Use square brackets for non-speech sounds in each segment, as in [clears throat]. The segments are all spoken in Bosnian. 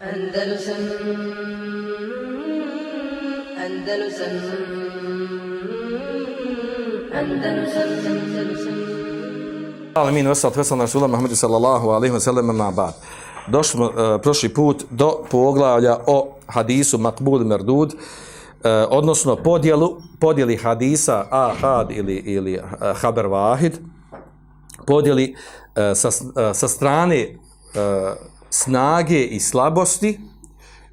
Andalusam Andalusam Andalusam Andalusam Ali mi nosat vesel na Muhammedu sallallahu alaihi wa sallam ma ba'd. Došli smo uh, prošli put do poglavlja o hadisu Makbul Merdud, uh, e, odnosno podjelu, podjeli hadisa Ahad ili, ili uh, Haber Vahid, podjeli uh, sa, uh, sa strane uh, snage i slabosti,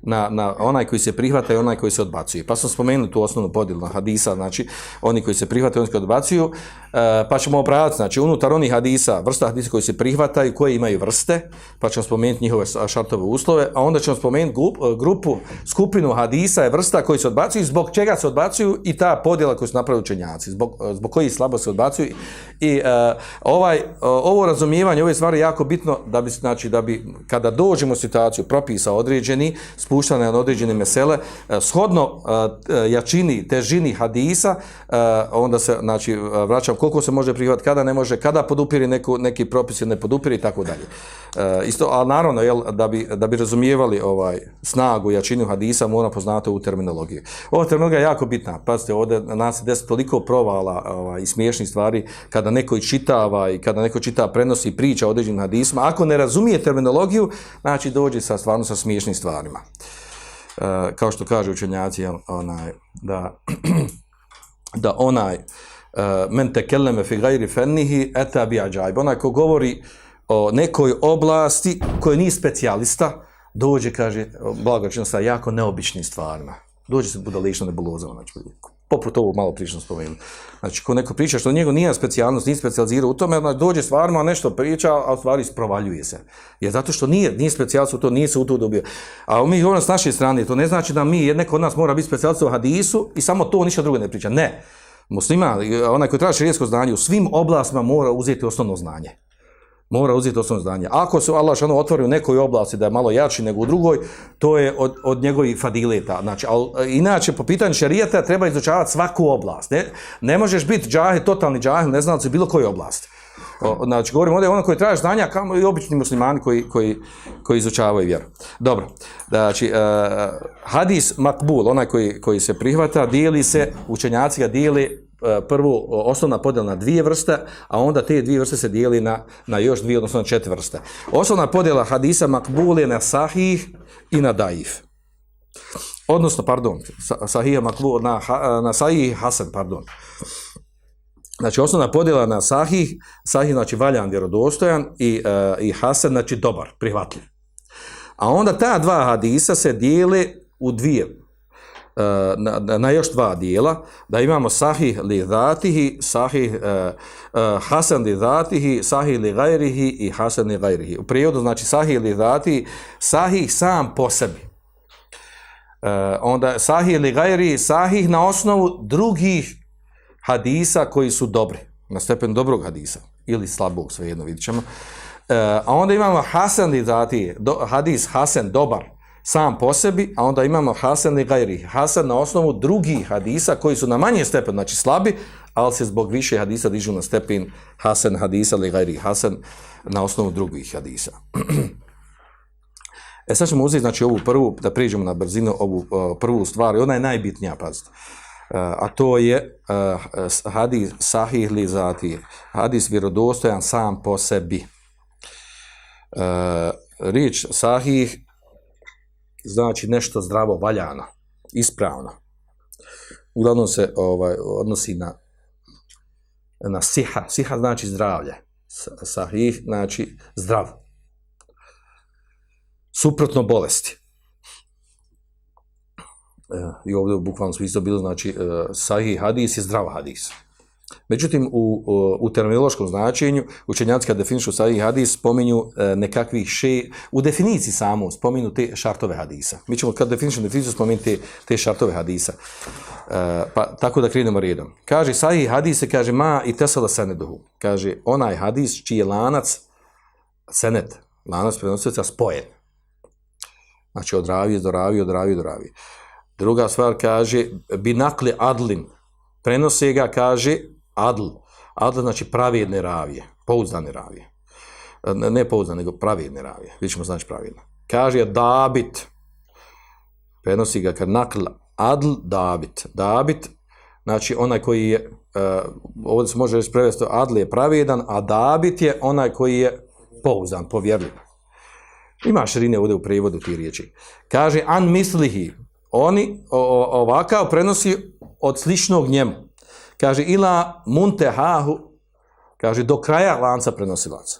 na, na onaj koji se prihvata i onaj koji se odbacuje. Pa smo spomenuli tu osnovnu podijelu na hadisa, znači oni koji se prihvataju i oni koji odbacuju, e, pa ćemo opravati, znači unutar onih hadisa, vrsta hadisa koji se prihvataju, koji imaju vrste, pa ćemo spomenuti njihove šartove uslove, a onda ćemo spomenuti e, grupu, skupinu hadisa je vrsta koji se odbacuju, zbog čega se odbacuju i ta podjela koju su napravili učenjaci, zbog, e, zbog koji slabo se odbacuju. I e, ovaj, e, ovo razumijevanje, ove stvari je jako bitno da bi, znači, da bi kada dođemo u situaciju propisa određeni, spuštane na određene mesele, e, shodno e, e, jačini, težini hadisa, onda se, znači, vraćam koliko se može prihvatiti, kada ne može, kada podupiri neku, neki propis ne podupiri i tako dalje. Isto, a naravno, jel, da, bi, da bi razumijevali ovaj snagu, jačinu hadisa, mora poznati ovu terminologiju. Ova terminologija je jako bitna. Pazite, ovdje nas je deset toliko provala ovaj, i smiješnih stvari, kada neko čitava i kada neko čita, prenosi priča o određenim hadisima, ako ne razumije terminologiju, znači dođe sa stvarno sa smiješnim stvarima e, kao što kaže učenjaci onaj da [clears throat] da onaj uh, men tekelleme fi gajri fennihi eta bi ađajb. Onaj ko govori o nekoj oblasti koji nije specijalista dođe kaže blagočino sa jako neobičnim stvarima. Dođe se budalično nebulozama znači poput ovog malo prično spomenuli. Znači, ko neko priča što njegov nije specijalnost, nije specializirao u tome, znači, dođe stvarno, nešto priča, a u stvari sprovaljuje se. Je zato što nije, nije specijalist u to, nije se u to dobio. A mi govorimo s naše strane, to ne znači da mi, neko od nas mora biti specijalist u hadisu i samo to ništa drugo ne priča. Ne. Muslima, onaj koji traži rijesko znanje, u svim oblastima mora uzeti osnovno znanje mora uzeti osnovno znanje. Ako se Allah šano otvori u nekoj oblasti da je malo jači nego u drugoj, to je od, od njegovih fadileta. Znači, al, inače, po pitanju šarijeta treba izučavati svaku oblast. Ne, ne možeš biti džahil, totalni džahil, ne znam bilo koje oblasti. O, znači, govorim ovdje ono koji traži znanja, kao i obični muslimani koji, koji, koji izučavaju vjeru. Dobro, znači, uh, hadis makbul, onaj koji, koji se prihvata, dijeli se, učenjaci ga dijeli E, prvo osnovna podjela na dvije vrste, a onda te dvije vrste se dijeli na, na još dvije, odnosno na četiri vrste. Osnovna podjela hadisa makbul je na sahih i na daif. Odnosno, pardon, sahih makbul, na, na sahih hasan, pardon. Znači, osnovna podjela na sahih, sahih znači valjan, vjerodostojan i, uh, i hasan znači dobar, prihvatljiv. A onda ta dva hadisa se dijele u dvije Eh, na, na, na još dva dijela, da imamo sahih li dhatihi, sahih uh, uh, hasan li dhatihi, sahih li gajrihi i hasan li gajrihi. U prijevodu znači sahih li dhatihi, sahih sam po sebi. Uh, onda sahih li gajrihi, sahih na osnovu drugih hadisa koji su dobri, na stepen dobrog hadisa, ili slabog, svejedno vidit ćemo. Uh, a onda imamo hasan li dhatihi, do, hadis hasan, dobar, sam po sebi, a onda imamo Hasan i Gajri. Hasan na osnovu drugih hadisa koji su na manje stepen, znači slabi, ali se zbog više hadisa dižu na stepen Hasan hadisa ili Gajri. Hasan na osnovu drugih hadisa. [clears throat] e sad ćemo uzeti znači, ovu prvu, da priđemo na brzinu, ovu uh, prvu stvar, i ona je najbitnija, pazite. Uh, a to je uh, hadis sahih li zati, hadis vjerodostojan sam po sebi. Uh, riječ sahih znači nešto zdravo, valjano, ispravno. Uglavnom se ovaj odnosi na na siha. Siha znači zdravlje. Sahih znači zdrav. Suprotno bolesti. E, I ovdje u bukvalnom smislu bilo znači e, sahih hadis je zdrav hadis. Međutim, u, u terminološkom značenju, učenjaci kad definišu sahih hadis, spominju e, nekakvih še, u definiciji samo spominju te šartove hadisa. Mi ćemo kad definišu definiciju spominju te, te šartove hadisa. E, pa tako da krenemo redom. Kaže, sahih hadis se kaže ma i tesala seneduhu. Kaže, onaj hadis čiji je lanac senet, lanac prenosioca spojen. Znači, od ravije do ravije, od ravije do ravije. Druga stvar kaže, binakli adlin, prenose ga, kaže, adl. Adl znači pravedne ravije, pouzdane ravije. Ne pouzdane, nego pravedne ravije. Vi ćemo znači pravedne. kaže Dabit, prenosi ga kad nakl adl Dabit. Dabit, znači onaj koji je, uh, ovdje se može prevesti, adl je pravedan, a Dabit je onaj koji je pouzdan, povjerljiv. Ima širine ovdje u prevodu ti riječi. Kaže, an mislihi, oni o, o, ovakav prenosi od sličnog njemu. Kaže, ila muntehahu, kaže, do kraja lanca prenosilaca.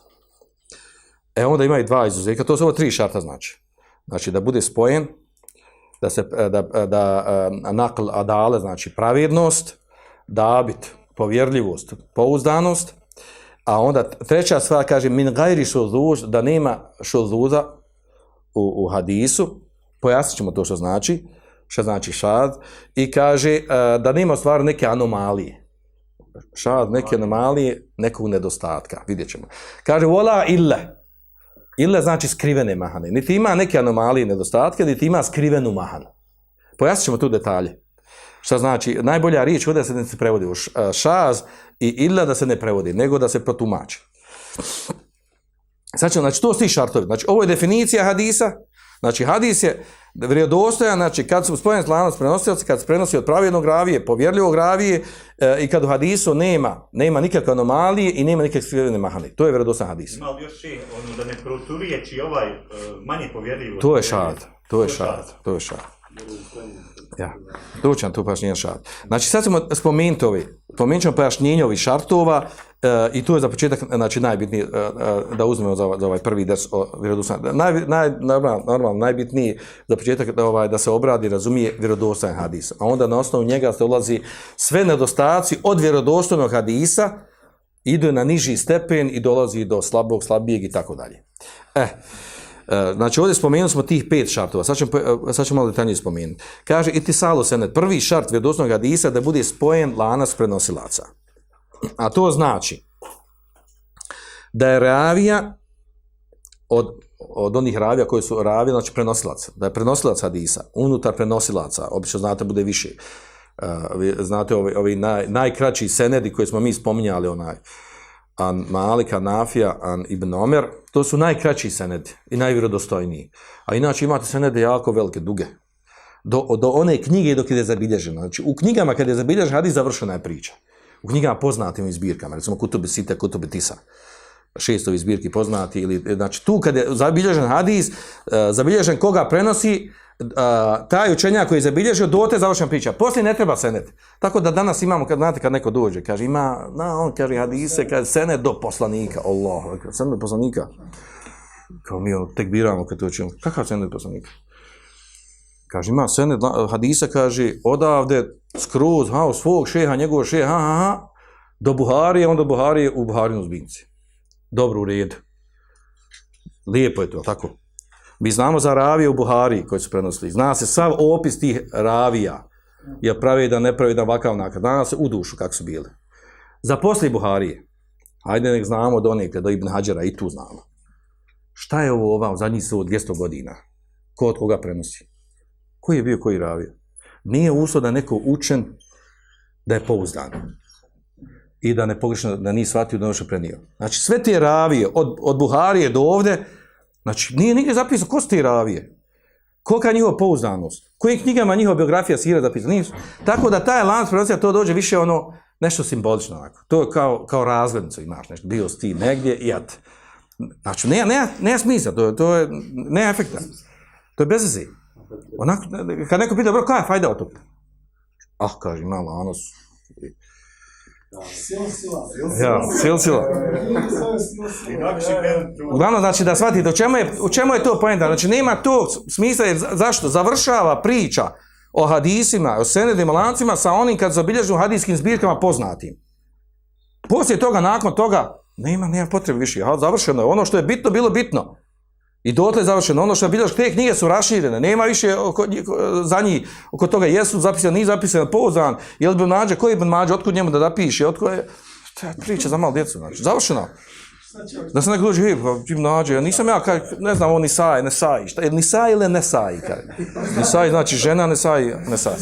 E onda ima i dva izuzetka, to su ovo tri šarta znači. Znači da bude spojen, da se e, da, e, da, da nakl adale, znači pravednost, dabit, povjerljivost, pouzdanost, a onda treća stvar kaže min gajri šuzuz, da nema šuzuza u, u hadisu, pojasnit ćemo to što znači, što znači šad, i kaže da nema stvar neke anomalije. Šad, neke anomalije, nekog nedostatka, vidjet ćemo. Kaže, vola ille, Ille znači skrivene mahane. Niti ima neke anomalije i nedostatke, niti ima skrivenu mahanu. Pojasnit ćemo tu detalje. Šta znači, najbolja riječ ovdje se ne se prevodi u šaz i illa da se ne prevodi, nego da se protumači. Sad ćemo, znači, to su ti šartovi. Znači, ovo je definicija hadisa. Znači, hadis je vrijedostojan, znači, kad su spojeni lanac prenosioci, kad se prenosi od pravilnog ravije, povjerljivog ravije, e, i kad u hadisu nema, nema nikakve anomalije i nema nikakve skrivene mahane. To je vrijedostojan hadis. Ima li još ono da ne proturiječi ovaj uh, manje povjerljivo? To je šad, to je šad, to je šad. Ja, nam tu pojašnjenje šad. Znači, sad ćemo spomenuti ovi, spomenut ćemo pojašnjenje ovih šartova E, i tu je za početak, znači, najbitnije e, da uzmemo za, za ovaj prvi ders o vjerodostojnom. Naj, naj, normalno, normalno, najbitniji za početak da, ovaj, da se obradi, razumije vjerodostojan hadis. A onda na osnovu njega se ulazi sve nedostaci od vjerodostojnog hadisa, idu na niži stepen i dolazi do slabog, slabijeg i tako dalje. Eh, E, znači ovdje spomenuli smo tih pet šartova, sad ćemo, e, sad ćemo malo detaljnije spomenuti. Kaže, itisalo senet, prvi šart vjerodostojnog hadisa da bude spojen lanac prenosilaca. A to znači da je ravija od, od onih ravija koji su ravija, znači prenosilac, da je prenosilac hadisa, unutar prenosilaca, obično znate bude više, uh, znate ovi, ovi naj, najkraći senedi koje smo mi spominjali, onaj, an Malik, Nafija, an Ibn Omer, to su najkraći senedi i najvjerodostojniji. A inače imate senede jako velike, duge. Do, do one knjige dok je zabilježeno. Znači, u knjigama kad je zabilježen hadis, završena je priča. U knjigama poznatim zbirkama, recimo Kutubi Sita, Kutubi Tisa, šestovi zbirki poznati, ili, znači tu kad je zabilježen hadis, eh, zabilježen koga prenosi, uh, taj učenjak koji je zabilježio, dote završena priča. Poslije ne treba senet. Tako da danas imamo, kad znate, kad neko dođe, kaže, ima, na, on kaže hadise, kaže, senet do poslanika, Allah, senet do poslanika. Kao mi ono, tek biramo kad to učimo. Kakav senet do poslanika? Kaže, ima sene hadisa, kaže, odavde, skroz, ha, svog šeha, njegovog šeha, ha, ha, ha, do Buharije, onda Buharije u Buharinu zbinci. Dobro, u redu. Lijepo je to, tako? Mi znamo za ravije u Buhariji koji su prenosili. Zna se sav opis tih ravija. Je pravi da ne pravi da vakav nakad. Zna se u dušu kako su bili. Za poslije Buharije. Hajde nek znamo do nekde, do Ibn Hađara i tu znamo. Šta je ovo ovam zadnjih 200 godina? Ko od koga prenosi? Koji je bio koji ravija? Nije uslov da neko učen da je pouzdan i da ne pogrešno, da nije shvatio da ono što prenio. Znači, sve te ravije, od, od Buharije do ovde, Znači, nije nigdje zapisano ko su ti ravije. Kolika je njihova pouzdanost? Kojim knjigama njihova biografija sira zapisana? nije. Tako da taj lanac prenocija to dođe više ono, nešto simbolično. Onako. To je kao, kao razglednicu imaš nešto. Bio si ti negdje i jad. Znači, ne, ne, ne smisla, to, to je, ne efekta. To je bez veze. Onako, kad neko pita, bro, koja je fajda od toga? Ah, kaže, ima lanos. Ja, silsila. Uglavnom, znači, da shvatite, u čemu je, u čemu je to pojenta? Znači, nema to smisla, jer zašto? Završava priča o hadisima, o senedima, lancima sa onim kad zabilježu hadijskim zbirkama poznatim. Poslije toga, nakon toga, nema, nema potrebe više. Završeno je. Ono što je bitno, bilo bitno. I dotle je završeno. Ono što je bilo, te knjige su raširene, nema više oko, za njih, oko toga jesu zapisane, nije zapisane, pozan, je li bi Mađe, koji bi Mađe, otkud njemu da napiše, otkud je, to je priča za malo djecu, znači, završeno. Da se neko dođe, hej, pa im Mađe, ja nisam ja, kaj, ne znam, on Nisaj, ne saj, šta je, Nisaj ili ne saj, kaj. Nisaj znači žena, ne saj, ne saj.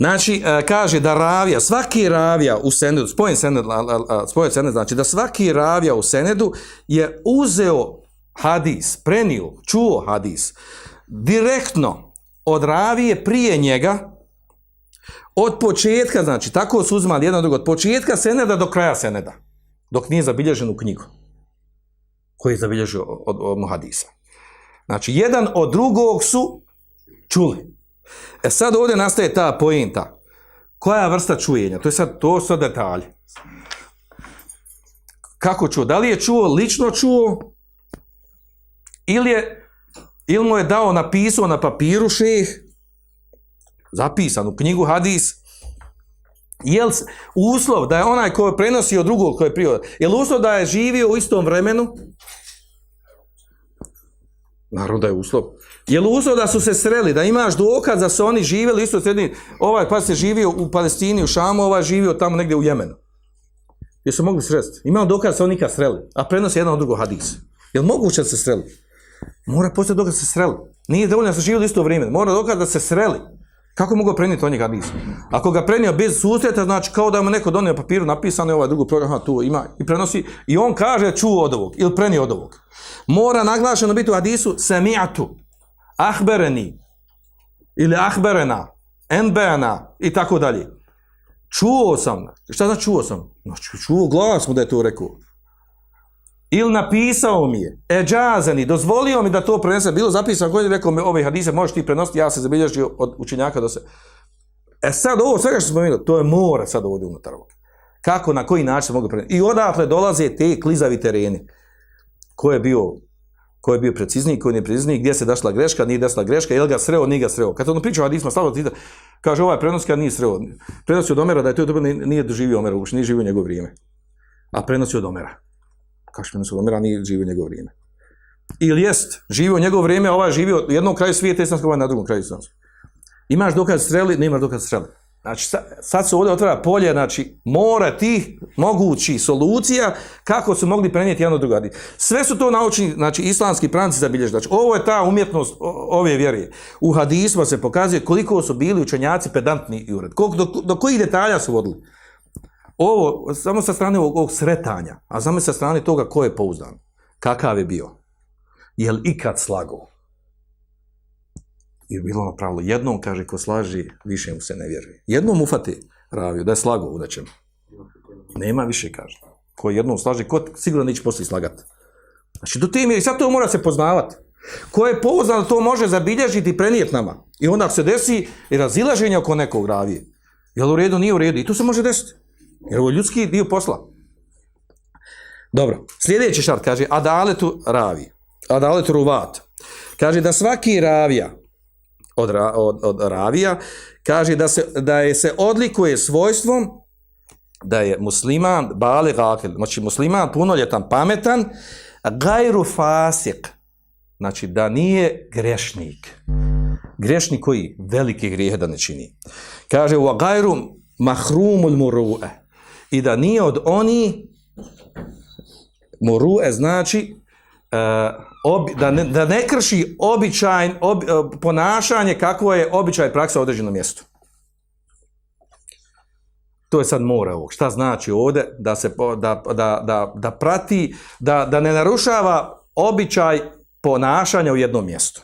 Znači, e, kaže da ravija, svaki ravija u senedu, spojen sened, spojen sened, znači da svaki ravija u senedu je uzeo hadis, prenio, čuo hadis, direktno od ravije prije njega, od početka, znači, tako su uzmali jedno drugo, od početka seneda do kraja seneda, dok nije zabilježen u knjigu, koji je zabilježio od, od, od hadisa. Znači, jedan od drugog su čuli. E sad ovdje nastaje ta pojenta. Koja vrsta čujenja? To je sad, to su detalji. Kako čuo? Da li je čuo, lično čuo? Ili je, ili mu je dao, napisao na papiru šeh, zapisan u knjigu hadis, Jel uslov da je onaj ko je prenosio drugog ko je prije, jel uslov da je živio u istom vremenu? Naravno da je uslov. Je li uslov da su se sreli, da imaš dokaz da su oni živjeli isto sredini, ovaj pa se živio u Palestini, u Šamu, ovaj živio tamo negdje u Jemenu. Jer su mogli sresti. Imao dokaz da se oni nikad sreli, a prenosi jedan od drugog hadis. Je li moguće da se sreli? Mora postati dokaz da se sreli. Nije dovoljno da su živjeli isto vrijeme. Mora dokaz da se sreli. Kako mogu prenijeti on njega hadis? Ako ga prenio bez susreta, znači kao da mu neko donio papiru napisano je ovaj drugu program, tu ima i prenosi, i on kaže čuo od ovog, ili prenio od ovog. Mora naglašeno biti u hadisu sami'atu, ahbereni, ili ahberena, enbena i tako dalje. Čuo sam. Šta znači čuo sam? Znači, čuo glas mu da je to rekao. Ili napisao mi je, eđazani, dozvolio mi da to prenese, bilo zapisano, koji je rekao mi ove hadise, možeš ti prenositi, ja se zabilježio od učenjaka do se. E sad ovo, svega što smo spomenuo, to je mora sad ovdje unutar ovog. Kako, na koji način se mogu prenesti. I odatle dolaze te klizavi tereni. Ko je bio ko je bio precizniji, ko je nije precizniji, gdje se dašla greška, nije dašla greška, je li ga sreo, nije ga sreo. Kad ono pričao hadisma, stavno tita, kaže ovaj prenos kad nije sreo. Prenosi od Omera da je to dobro, nije doživio Omera, uopšte nije živio njegov vrijeme. A prenosi od Omera Kašmir mi su umira, nije živio njegovo vrijeme. Ili jest, živio njegovo vrijeme, a ovaj živio u jednom kraju svijeta islamskog, ovaj na drugom kraju islamskog. Imaš dokaz streli, nemaš dokaz streli. Znači, sad, sad se ovdje otvara polje, znači, mora tih mogući solucija kako su mogli prenijeti jedno drugo. Sve su to naučni, znači, islamski pranci zabilježi. Znači, ovo je ta umjetnost ove vjerije. U hadisma se pokazuje koliko su bili učenjaci pedantni i ured. Koliko, do, do kojih detalja su vodili ovo samo sa strane ovog, ovog sretanja, a samo sa strane toga ko je pouzdan, kakav je bio, je li ikad slago? I bilo ono pravilo, jednom kaže ko slaži, više mu se ne vjeruje. Jednom ufati ravio, da je slago u nečem. Nema više, kaže. Ko jednom slaži, ko sigurno neće poslije slagati. Znači, do te mjeri, sad to mora se poznavati. Ko je pouzdan, to može zabilježiti i prenijeti nama. I onda se desi i razilaženje oko nekog ravije. Jel u redu, nije u redu. I to se može desiti. Jer ovo je ljudski dio posla. Dobro, sljedeći šart kaže adaletu ravi. Adaletu ruvat. Kaže da svaki ravija od, od, od ravija kaže da se, da je se odlikuje svojstvom da je musliman bale gakil, znači musliman punoljetan, pametan, gajru fasik, znači da nije grešnik. Grešnik koji velike grijehe da ne čini. Kaže u gajru mahrumul muru'e, i da nije od oni morue znači eh, uh, obi, da, ne, da ne krši običaj ob, uh, ponašanje kakvo je običaj praksa u određenom mjestu. To je sad mora ovog. Šta znači ovdje? Da, se, da, da, da, da prati, da, da ne narušava običaj ponašanja u jednom mjestu.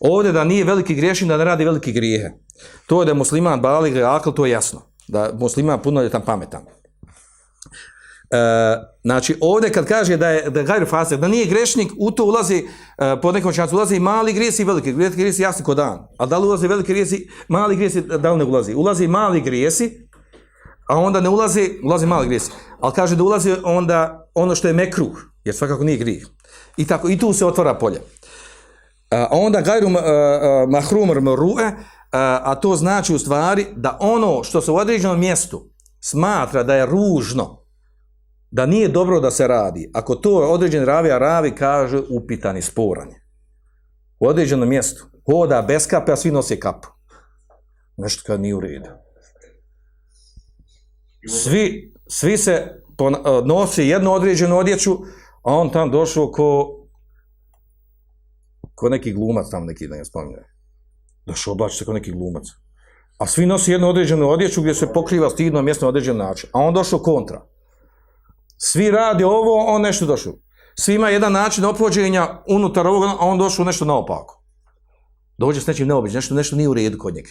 Ovdje da nije veliki griješin, da ne radi veliki grijehe. To je da je musliman balik, akl, to je jasno da muslima puno je tam pametan. E, znači, ovdje kad kaže da je, da je gajru da nije grešnik, u to ulazi, e, po nekom čancu ulazi mali grijesi i veliki. Veliki grijesi jasni ko dan. A da li ulazi veliki grijesi, mali grijesi, da li ne ulazi? Ulazi mali grijesi, a onda ne ulazi, ulazi mali grijesi. Ali kaže da ulazi onda ono što je mekruh, jer svakako nije grih. I tako, i tu se otvara polje. E, a onda gajru uh, uh, mahrum ru'e, E, a to znači u stvari da ono što se u određenom mjestu smatra da je ružno, da nije dobro da se radi, ako to određen ravija ravi, kaže upitani sporanje. U određenom mjestu hoda bez kape, a svi nose kapu. Nešto kad nije u redu. Svi, svi se e, nosi jednu određenu odjeću, a on tam došao ko, ko neki glumac tam neki, da ne spominje došao oblači se kao neki glumac. A svi nosi jednu određenu odjeću gdje se pokriva stidno mjesto na određen način. A on došao kontra. Svi radi ovo, on nešto došao. Svi ima jedan način opođenja unutar ovoga, a on došao nešto naopako. Dođe s nečim neobičnim, nešto, nešto nije u redu kod njega.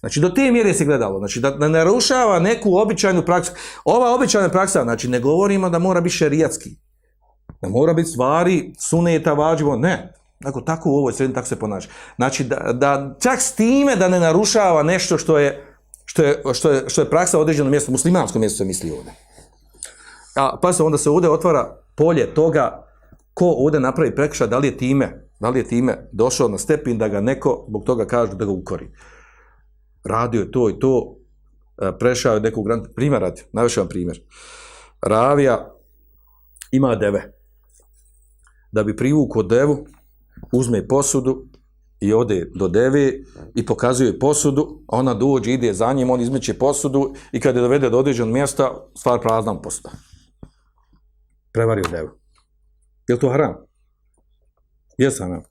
Znači, do te mjere se gledalo. Znači, da ne narušava neku običajnu praksu. Ova običajna praksa, znači, ne govorimo da mora biti šerijatski. Da mora biti stvari, suneta, vađivo, ne. Dakle, tako u ovoj sredini, tako se ponaša. Znači, da, da čak s time da ne narušava nešto što je, što je, što je, što je praksa u određenom mjestu, muslimanskom mjestu se misli ovdje. A pa se onda se ovdje otvara polje toga ko ovdje napravi prekršaj, da li je time, da li je time došao na stepin da ga neko, zbog toga kaže da ga ukori. Radio je to i to, e, prešao je neku granicu, primjer radi, najviše vam primjer. Ravija ima deve. Da bi privukao devu, uzme posudu i ode do deve i pokazuje posudu, ona dođe, ide za njim, on izmeće posudu i kad je dovede do određenog mjesta, stvar prazna posuda. Prevario devu. Je li to haram? Jesam haram.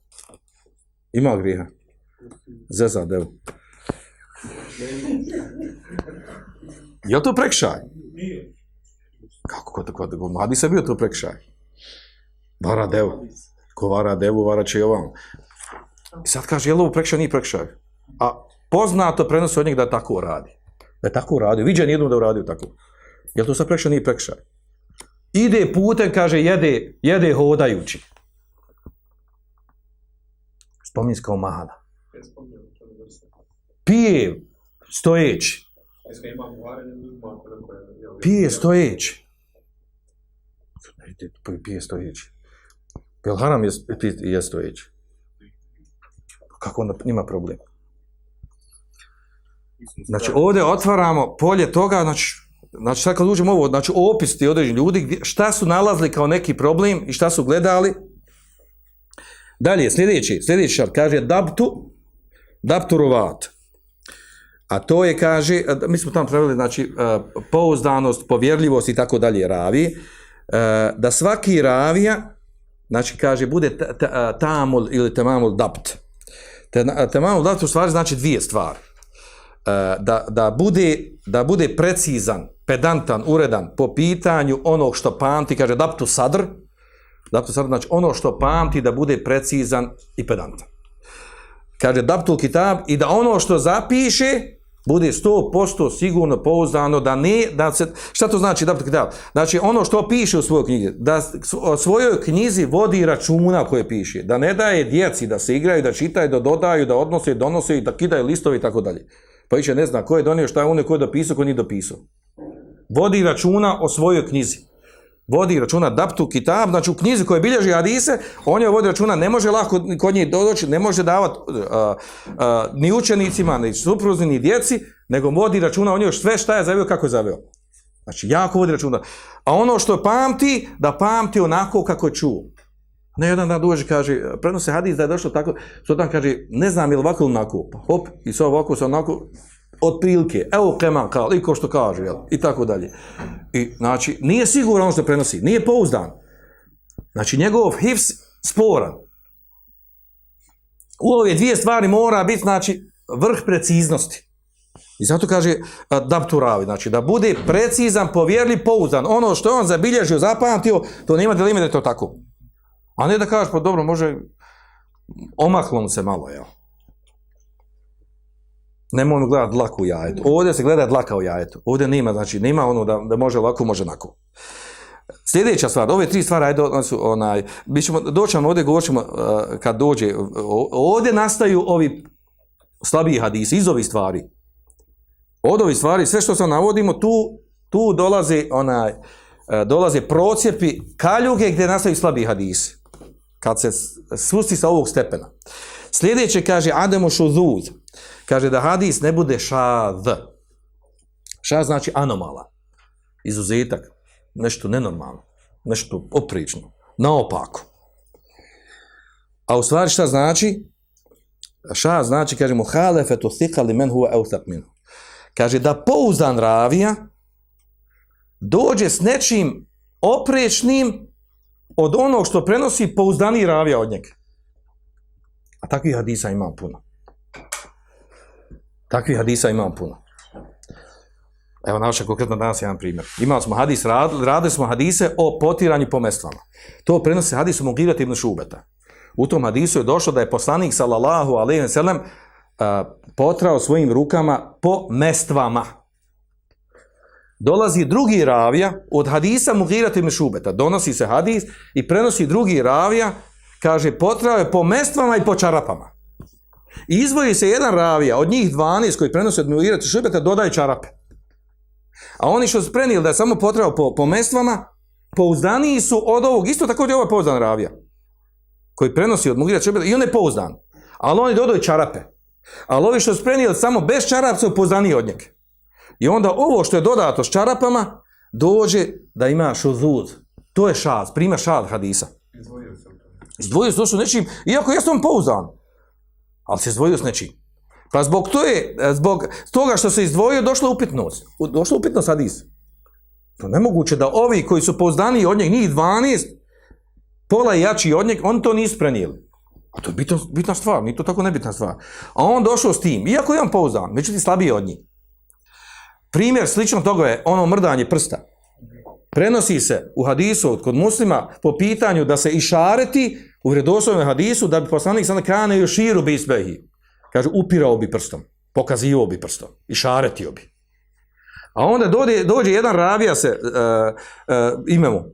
Ima griha. Zeza devu. Je li to prekšaj? Kako kod, kod, kod mladi se bio to prekšaj? Vara devu. Ko vara devu, vara će i ovam. I sad kaže, je li ovo prekšaj, nije prekšaj? A poznato prenosi od njeg da tako radi. Da je tako uradio. viđa nijednom da uradio tako. Je li to sad prekšaj, nije prekšaj? Ide putem, kaže, jede, jede hodajući. Spominje se kao mahana. Pije stojeći. Pije stojeći. Pije stojeći. Jel haram je, je stojeći? Kako onda nima problem? Znači, ovdje otvaramo polje toga, znači, znači sad kad uđemo ovo, znači opis ti određeni ljudi, gdje, šta su nalazili kao neki problem i šta su gledali. Dalje, sljedeći, sljedeći šart, kaže dabtu, dabtu rovat. A to je, kaže, mi smo tamo pravili, znači, pouzdanost, povjerljivost i tako dalje ravi, da svaki ravija, znači, kaže, bude tamul ili temamul dapt. Temamul dapt u stvari znači dvije stvari. E, da, da, bude, da bude precizan, pedantan, uredan po pitanju onog što pamti, kaže, daptu sadr, daptu sadr, znači ono što pamti da bude precizan i pedantan. Kaže, daptul kitab i da ono što zapiše, bude 100% sigurno pouzdano da ne da se šta to znači da da znači ono što piše u svojoj knjizi da o svojoj knjizi vodi računa koje piše da ne daje djeci da se igraju da čitaju da dodaju da odnose donose i da kidaju listovi i tako dalje. Pa više ne zna ko je donio šta je on ko je dopisao ko nije dopisao. Vodi računa o svojoj knjizi vodi računa daptu kitab, znači u knjizi koje bilježi hadise, on je vodi računa, ne može lako kod njih doći, ne može davati uh, uh, ni učenicima, ni supruzi, ni djeci, nego vodi računa on još sve šta je zaveo, kako je zaveo. Znači, jako vodi računa. A ono što pamti, da pamti onako kako je čuo. Ne jedan dan dođe, kaže, prenose hadis da je došlo tako, što tam kaže, ne znam je li ovako ili onako, pa hop, i sve ovako, sve onako, otprilike, evo keman kao, i ko što kaže, jel, i tako dalje. I, znači, nije sigurno ono što prenosi, nije pouzdan. Znači, njegov hifs sporan. U ove dvije stvari mora biti, znači, vrh preciznosti. I zato kaže dapturavi, znači da bude precizan, povjerli, pouzdan. Ono što je on zabilježio, zapamtio, to nema da je to tako. A ne da kažeš, pa dobro, može omaklo mu se malo, jel? Nemojmo ono gledati dlaku u jajetu. Ovdje se gleda dlaka u jajetu. Ovdje nema, znači, nema ono da, da može lako, može nako. Sljedeća stvar, ove tri stvari, ajde, su, onaj, mi ćemo, doćemo ovdje, govorit ćemo, uh, kad dođe, ovdje nastaju ovi slabiji hadisi, iz ovih stvari. Od ovih stvari, sve što sam navodimo, tu, tu dolaze, onaj, uh, dolaze procijepi kaljuge gdje nastaju slabiji hadisi. Kad se spusti sa ovog stepena. Sljedeće kaže, ademo šuzuz, kaže da hadis ne bude šad. Šad znači anomala. Izuzetak. Nešto nenormalno. Nešto oprično. Naopako. A u stvari šta znači? Šad znači, kaže mu, halefetu thikali men huwa eutak minu. Kaže da pouzdan ravija dođe s nečim oprečnim od onog što prenosi pouzdani ravija od njega. A takvih hadisa ima puno. Takvih hadisa imamo puno. Evo naša konkretno danas jedan primjer. Imali smo hadis, radili, radili smo hadise o potiranju po mestvama. To prenosi hadis u Mugirati ibn Šubeta. U tom hadisu je došlo da je poslanik sallallahu alejhi ve sellem uh, potrao svojim rukama po mestvama. Dolazi drugi ravija od hadisa Mugirat ibn Šubeta. Donosi se hadis i prenosi drugi ravija, kaže potrao je po mestvama i po čarapama. I izvoji se jedan ravija od njih 12 koji prenosi od Mugirati ibn Šubeta, dodaje čarape. A oni što su prenijeli da je samo potrebao po, po mestvama, pouzdaniji su od ovog, isto ovo je pouzdan ravija, koji prenosi od Mugira Čebeta, i on je pouzdan. Ali oni dodaju čarape. Ali ovi što su prenijeli samo bez čarapa su pouzdaniji od njega. I onda ovo što je dodato s čarapama, dođe da ima šuzuz. To je šaz, prima šaz hadisa. Izdvojio se to su nečim, iako jesam on pouzdan, ali se izdvojio s nečim. Pa zbog to je, e, zbog toga što se izdvojio, došla upitnost. Došla upitnost hadis. To nemoguće da ovi koji su pouzdani od njeg, njih 12, pola je jači od njeg, on to nisu prenijeli. A to je bitna, bitna stvar, nije to tako nebitna stvar. A on došao s tim, iako je on pouzdan, međutim slabije od njih. Primjer slično toga je ono mrdanje prsta. Prenosi se u hadisu kod muslima po pitanju da se išareti u vredoslovnom hadisu da bi poslanik sada kane još širu bi isbehi. Kaže, upirao bi prstom, pokazivao bi prstom i šaretio bi. A onda dođe, dođe jedan ravija se, uh, uh, imamo, uh,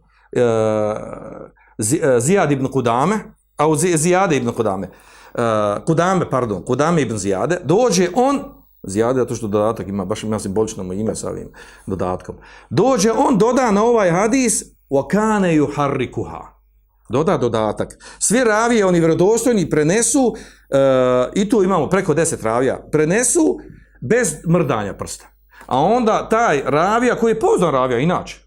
Zijad ibn Kudame, a u Zijade ibn Kudame, uh, Kudame, pardon, Kudame ibn Zijade, dođe on, Zijade, zato što dodatak ima, baš ima simbolično mu ime sa ovim dodatkom, dođe on, doda na ovaj hadis, وَكَانَ يُحَرِّكُهَا doda dodatak. Sve ravije oni vjerodostojni prenesu, e, i tu imamo preko 10 ravija, prenesu bez mrdanja prsta. A onda taj ravija, koji je poznan ravija, inače,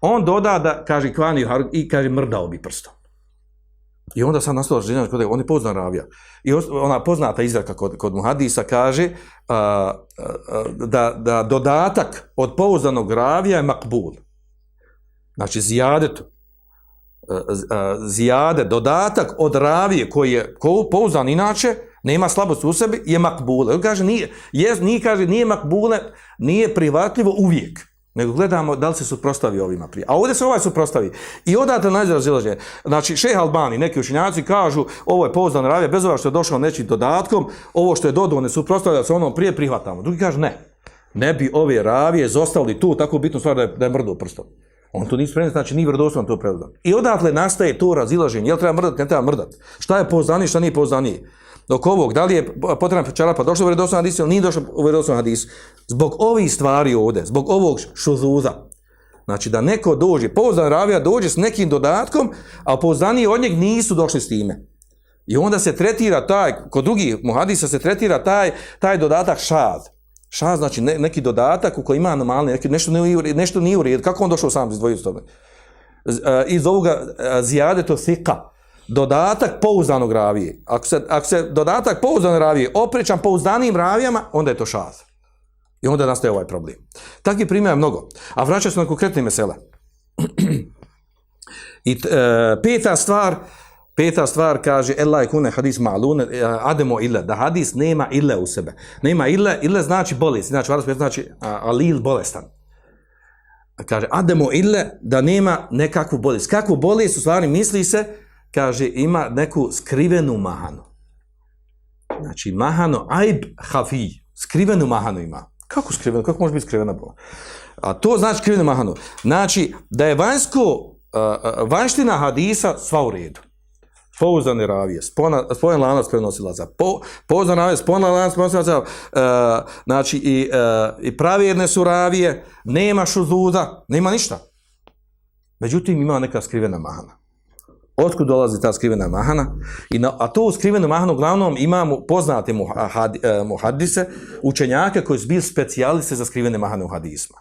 on doda da, kaže, kvani i kaže, mrdao bi prstom. I onda sad nastala žena, kod on je poznan ravija. I ona poznata izraka kod, kod muhadisa kaže a, a, da, da dodatak od pouzdanog ravija je makbul. Znači, zijadetu zijade, dodatak od ravije koji je pouzdan inače, nema slabost u sebi, je makbule. On kaže, nije, je, nije, kaže, nije makbule, nije privatljivo uvijek. Nego gledamo da li se suprostavi ovima prije. A ovdje se ovaj suprostavi. I odate na izrazilaženje. Znači, šeha Albani, neki učinjaci kažu, ovo je pouzdan ravije, bez ova što je došao nečim dodatkom, ovo što je dodao ne suprostavlja se onom prije prihvatamo. Drugi kaže, ne. Ne bi ove ravije zostavili tu tako bitnu stvar da je, da je mrdu prstom. On to nije spremio, znači nije vjerodostojan to preuzdan. I odatle nastaje to razilaženje, jel treba mrdati, ne treba mrdati. Šta je pouzdani, šta nije pouzdani. Dok ovog, da li je potrebna čarapa došlo u vjerodostojan hadis ili nije došlo u vjerodostojan hadis. Zbog ovih stvari ovde, zbog ovog šuzuza, znači da neko dođe, pouzdan ravija dođe s nekim dodatkom, a pouzdani od njeg nisu došli s time. I onda se tretira taj, kod drugih muhadisa se tretira taj, taj dodatak šad. Šta znači ne, neki dodatak u koji ima anomalije, neki, nešto, nije, nešto nije u redu. Kako on došao sam iz tome? toga? E, iz ovoga e, zijade to sika. Dodatak pouzdanog ravije. Ako se, ako se dodatak pouzdanog ravije oprećan pouzdanim ravijama, onda je to šaz. I onda nastaje ovaj problem. Takvi primjer je mnogo. A vraća se na konkretne mesele. [clears throat] I e, peta stvar, Peta stvar kaže Ella kune hadis ma'lun eh, ademo illa da hadis nema illa u sebe. Nema illa, illa znači bolest, znači varas znači alil bolestan. Kaže ademo illa da nema nekakvu bolest. Kakvu bolest u stvari misli se kaže ima neku skrivenu mahanu. Znači mahano aib hafi, skrivenu mahanu ima. Kako skriveno? Kako može biti skrivena bola? A to znači skrivenu mahanu. Znači da je vanjsko uh, vanština hadisa sva u redu pouzdane ravije, spona, spojen lanac prenosilaca, po, pouzdane ravije, spojen lanac prenosilaca, uh, znači i, uh, i pravjerne su ravije, nema šuzuda, nema ništa. Međutim, ima neka skrivena mahana. Otkud dolazi ta skrivena mahana? I na, a to u skrivenu mahanu uglavnom imamo poznate e, muhadise, učenjake koji su bili specijaliste za skrivene mahane u hadisma.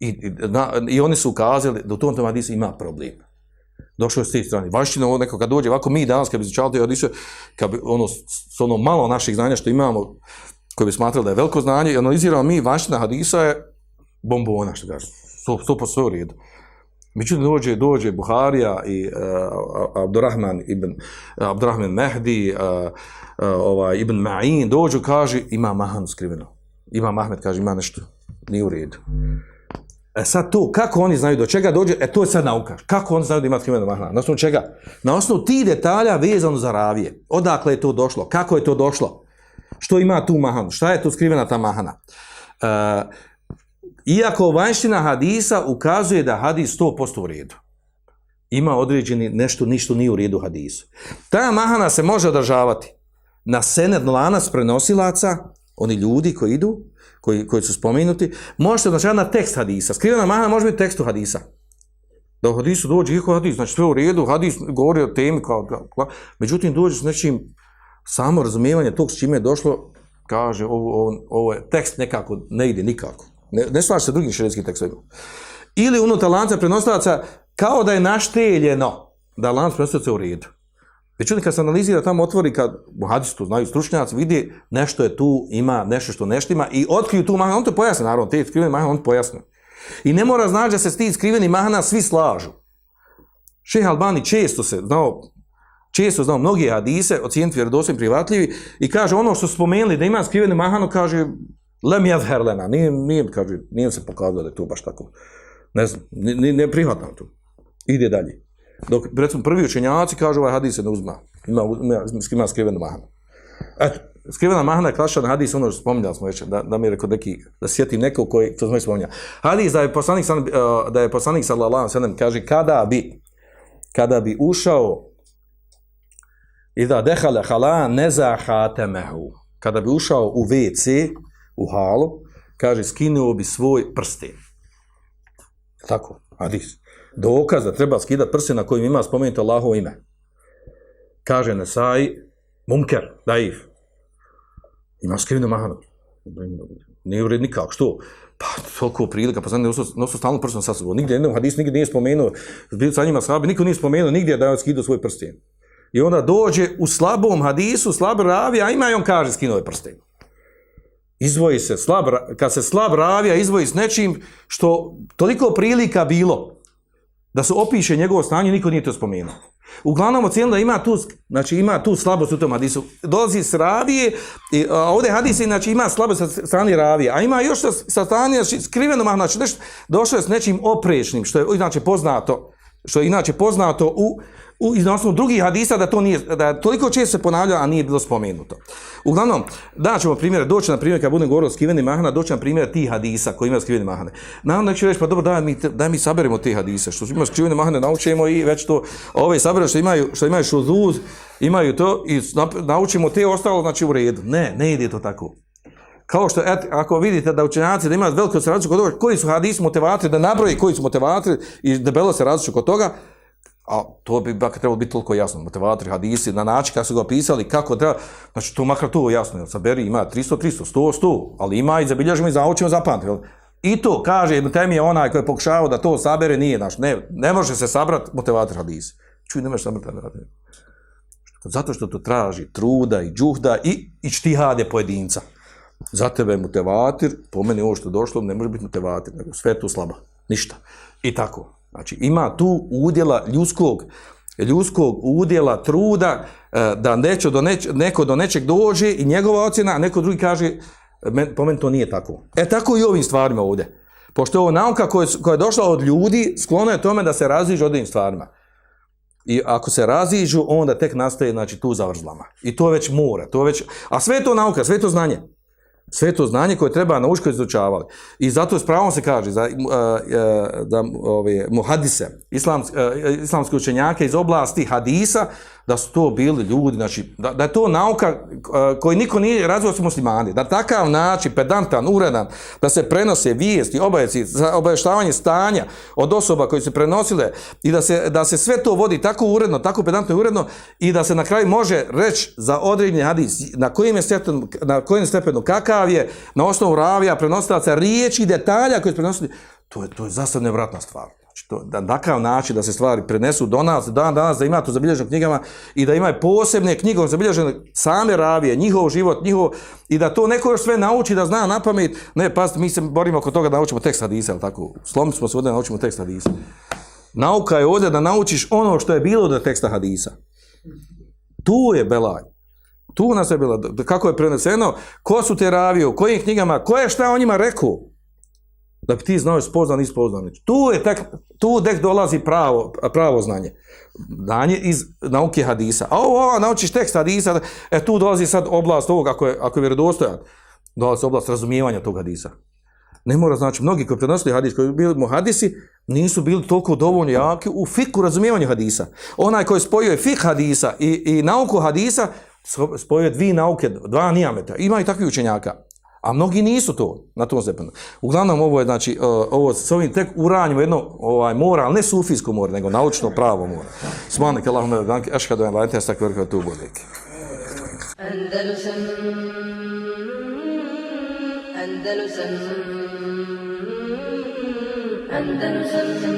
I, i, na, I oni su ukazali da u tom tom hadisu ima problema došao je s te strane. Vanština, ovo neko kad dođe, ovako mi danas kad bi začali te hadiše, kad bi ono, s ono malo naših znanja što imamo, koje bi smatrali da je veliko znanje, i analiziramo mi, vanština hadisa je bombona, što kaže, Sto, sto po sve u redu. Međutim, dođe, dođe Buharija i uh, Abdurrahman ibn, Abdurrahman Mehdi, uh, uh, ovaj, ibn Ma'in, dođu, kaže, ima Mahan skriveno. Ima Mahmed, kaže, ima nešto, nije u redu. E sad to, kako oni znaju do čega dođe, e to je sad nauka. Kako oni znaju da ima skriveno Mahana? Na osnovu čega? Na osnovu ti detalja vezano za ravije. Odakle je to došlo? Kako je to došlo? Što ima tu Mahanu? Šta je tu skrivena ta Mahana? E, iako vanština hadisa ukazuje da hadis 100% u redu. Ima određeni nešto, ništo nije u redu hadisu. Ta mahana se može održavati na sened lanac prenosilaca, oni ljudi koji idu, koji, koji su spomenuti, može se održavati znači na tekst hadisa. Skrivena mahana može biti tekstu hadisa. Da u hadisu dođe iko hadis, znači sve u redu, hadis govori o temi, kao, kao, međutim dođe s nečim samo razumijevanje tog s čime je došlo, kaže, ovo, ovo, ovo je tekst nekako, ne ide nikako. Ne, ne slaži se drugim širinskim tekstovima. Ili unutar lanca prenosilaca kao da je našteljeno da lanac prenosilaca u redu. Znači, Međutim, kad se analizira tamo otvori, kad u hadistu znaju stručnjaci, vidi nešto je tu, ima nešto što neštima i otkriju tu mahana, on to pojasne, naravno, te skriveni mahana, on pojasne. I ne mora znači da se s ti skriveni mahana svi slažu. Šeha Albani često se znao, često znao mnogi hadise, ocijeniti vjerodostojni privatljivi i kaže ono što spomenuli da ima skriveni mahanu, kaže, lem jav herlena, nije, nije, kaže, nije se pokazalo da je to baš tako. Ne znam, ne, ne prihvatam to. Ide dalje. Dok, recimo, prvi učenjaci kažu ovaj hadis se ne uzma. Ima, ima, ima skrivenu mahanu. Eto, skrivena mahana je klasičan hadis, ono što spominjali smo već, da, da mi je rekao neki, da sjetim neko koji, to smo već spominjali. Hadis da je poslanik, eh, da je poslanik sallallahu sallam kaže, kada bi, kada bi ušao i da dehale hala neza hatemehu, kada bi ušao u WC, u halu, kaže, skinuo bi svoj prsten. Tako, hadis. Dokaz da treba skidati prsten na kojim ima spomenuti Allahovo ime. Kaže Nesaj, munker, daif. Ima skrivnu mahanu. Nije ured nikak, što? Pa, toliko prilika, pa znam, nosu stalno prsten sa sobom. Nigdje, jednom hadis nigdje nije spomenuo, bio sa njima sahabi, niko nije spomenuo nigdje da je skidao svoj prsten. I onda dođe u slabom hadisu, slab ravi, a ima i on kaže skinuo je prsten izvoji se slab, kad se slab ravija izvoji s nečim što toliko prilika bilo da se opiše njegovo stanje, niko nije to spomenuo. Uglavnom ocijenilo da ima tu, znači ima tu slabost u tom hadisu. Dolazi s ravije, i, a ovdje hadis znači ima slabost sa strane ravije, a ima još sa, sa strane znači, skriveno, znači nešto došlo je s nečim oprečnim, što je znači, poznato, što je inače poznato u, u na osnovu drugih hadisa da to nije da toliko često se ponavlja a nije bilo spomenuto. Uglavnom, da ćemo primjer doći na primjer kad budem govorio o skriveni mahana, doći na primjer tih hadisa koji ima skriveni mahane. Naravno da će reći pa dobro daj mi daj mi saberemo te hadise što ima skriveni mahane naučimo i već to ove sabere što imaju što imaju šuzuz, imaju to i naučimo te ostalo znači u redu. Ne, ne ide to tako. Kao što, et, ako vidite da učenjaci da imaju veliko se različu kod toga, koji su hadisi motivatri, da nabroji koji su motivatri i debelo se različu kod toga, A to bi bak trebalo biti toliko jasno, motivatori, hadisi, na način kako su ga opisali, kako treba, znači to makar to jasno, jel, saberi ima 300, 300, 100, 100, ali ima i zabilježimo i zaučimo zapamtimo. I to, kaže, tem je onaj koji je pokušao da to sabere, nije naš, ne, ne može se sabrati motivator hadisi. Čuj, ne može sabrati hadisi. Zato što to traži truda i džuhda i, i štihade pojedinca. Za tebe je motivator, po meni ovo što došlo, ne može biti motivator, nego sve tu slaba, ništa. I tako. Znači, ima tu udjela ljudskog, ljudskog udjela, truda, e, da neće do neč, neko do nečeg dođe i njegova ocjena, a neko drugi kaže, men, po meni to nije tako. E tako i ovim stvarima ovdje. Pošto je ovo nauka koja, koja je došla od ljudi, sklono je tome da se raziđu od ovim stvarima. I ako se raziđu, onda tek nastaje znači, tu zavrzlama. I to je već mora. To je već, a sve je to nauka, sve je to znanje sve to znanje koje treba na uško izučavali. I zato s pravom se kaže za, eh, eh, da ove, muhadise, islamske, eh, islamske učenjake iz oblasti hadisa, da su to bili ljudi, znači, da, da je to nauka eh, koji niko nije razvio su muslimani, da takav način, pedantan, uredan, da se prenose vijesti, obaveci, za stanja od osoba koji su prenosile i da se, da se sve to vodi tako uredno, tako pedantno i uredno i da se na kraju može reći za određeni hadis na kojim je stepenu, na kojim stepenu kakav je, na osnovu ravija, prenosilaca, riječi detalja koji su prenosili, to je, to je zasadno nevratna stvar što, da takav način da se stvari prenesu do nas, dan danas, da ima to zabilježeno knjigama i da imaju posebne knjige zabilježene same ravije, njihov život, njihov, i da to neko još sve nauči da zna na pamet, ne, pa mi se borimo oko toga da naučimo tekst hadisa, ali tako, slom smo se ovdje da naučimo tekst hadisa. Nauka je ovdje da naučiš ono što je bilo do teksta hadisa. Tu je belaj. Tu nas je bilo, kako je preneseno, ko su te ravio, u kojim knjigama, ko je šta o njima rekao, da bi ti znao spoznan i spoznan. Tu je tek, tu tek dolazi pravo, pravo znanje. Znanje iz nauke hadisa. A ovo, ovo naučiš tekst hadisa, e tu dolazi sad oblast ovog, ako je, ako je vjerodostojan, dolazi oblast razumijevanja tog hadisa. Ne mora znači, mnogi koji prenosili hadis, koji bili mu hadisi, nisu bili toliko dovoljno jaki u fiku razumijevanju hadisa. Onaj koji spojio je fik hadisa i, i nauku hadisa, spojio je dvije nauke, dva nijameta. Ima i takvi učenjaka. A mnogi nisu to na tom stepenu. Uglavnom ovo je znači e, ovo s ovim tek uranjimo jedno ovaj mora, al ne sufijsko mora, nego naučno pravo mora. Subhanak Allahumma wa bihamdika ashhadu an la ilaha illa anta astaghfiruka wa atubu ilaik. Andalusam Andalusam Andalusam